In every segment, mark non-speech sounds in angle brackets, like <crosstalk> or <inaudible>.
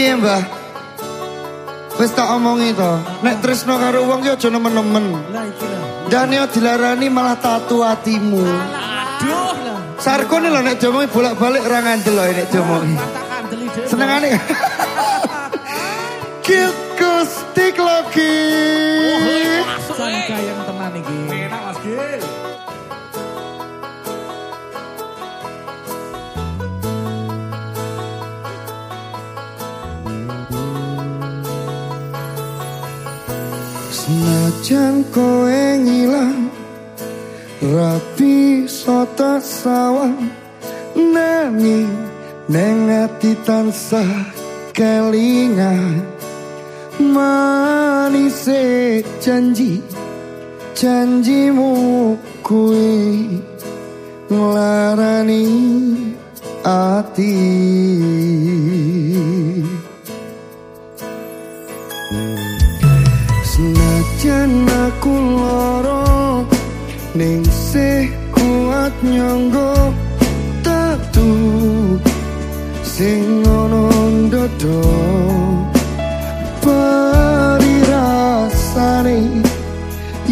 Piye, Mbah? Wis tak omongi to, nek tresno karo wong ki aja nemen-nemen. Dan yo dilarani malah tatu atimu. Aduh lah. Sarko nih lho nek diomongi bolak-balik ra ngandel lho nek diomongi. Tak kandeli dhewe. Senengane. Kilku <laughs> stick lagi. Sangkayang Senajan kowe ngilang Rapi sota sawang Nani Neng ati tansah kelingan. Manise janji Janjimu kui Ngelarani ati Senajan aku loro Ning sih kuat nyonggo Tatu Sing ono dodo Pari rasane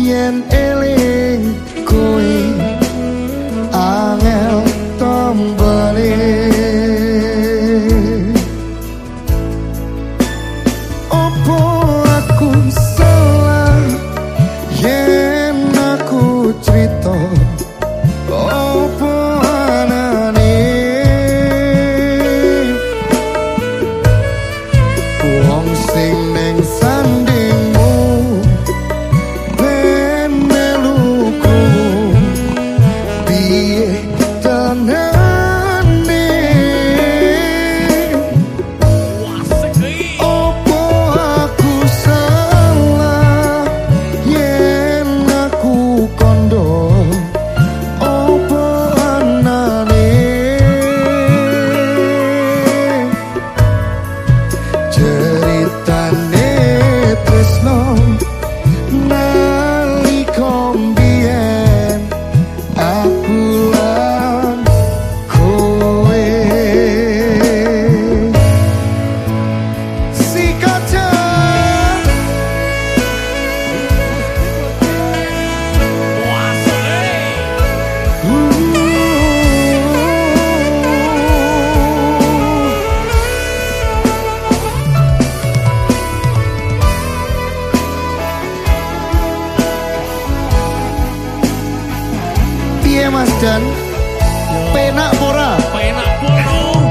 Yen eling kowe Angel tombale. Opo aku Mas Dan? Penak ora? Penak pono.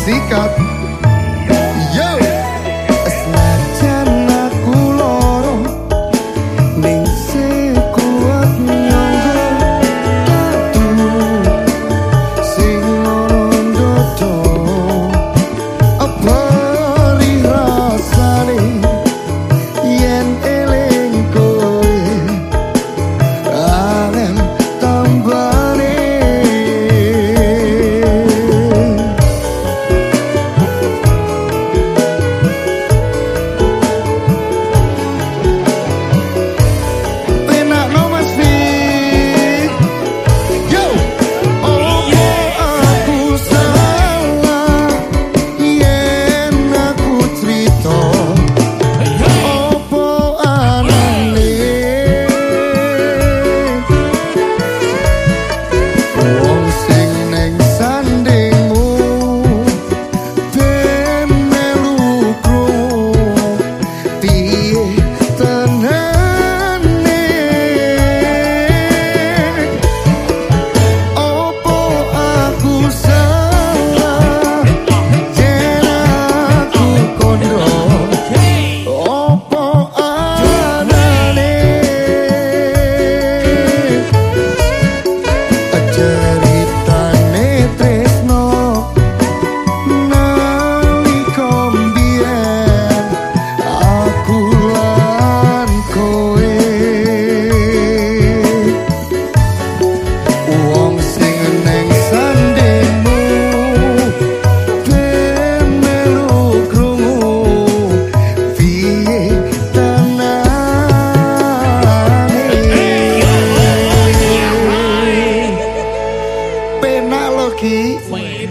Sikat Ki? Wih,